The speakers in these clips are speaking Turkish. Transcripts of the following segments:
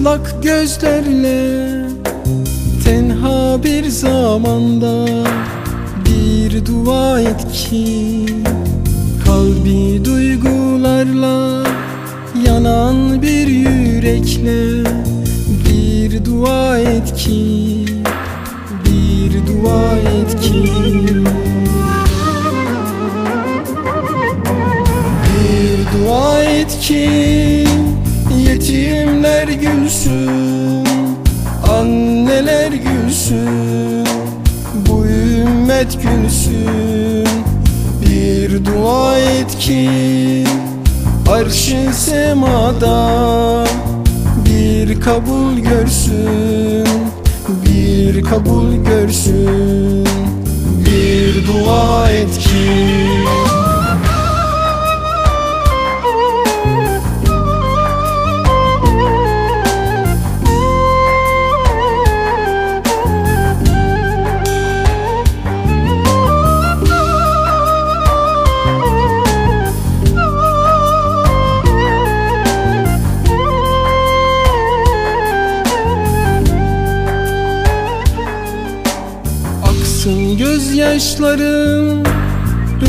Çıplak gözlerle Tenha bir zamanda Bir dua et ki Kalbi duygularla Yanan bir yürekle Bir dua et ki Bir dua et ki. Bir dua et ki gülsün Anneler gülsün Bu ümmet gülsün. Bir dua et ki Arş-ı semada Bir kabul görsün Bir kabul görsün. Bir dua et ki gözyaşlarım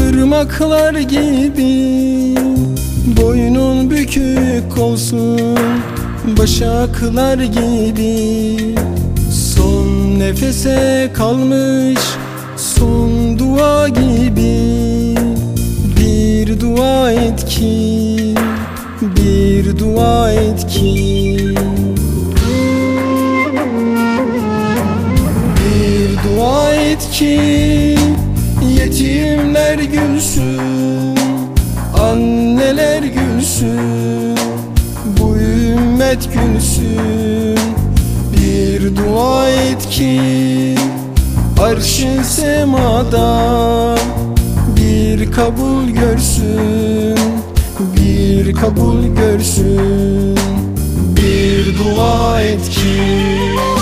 ırmaklar gibi. Boynun bükük olsun başaklar gibi. Son nefese kalmış son dua gibi. Bir dua et ki bir dua et ki et ki yetimler gülsün Anneler gülsün Bu ümmet gülsün. Bir dua et ki Arş-ı semada Bir kabul görsün Bir kabul görsün. Bir dua et ki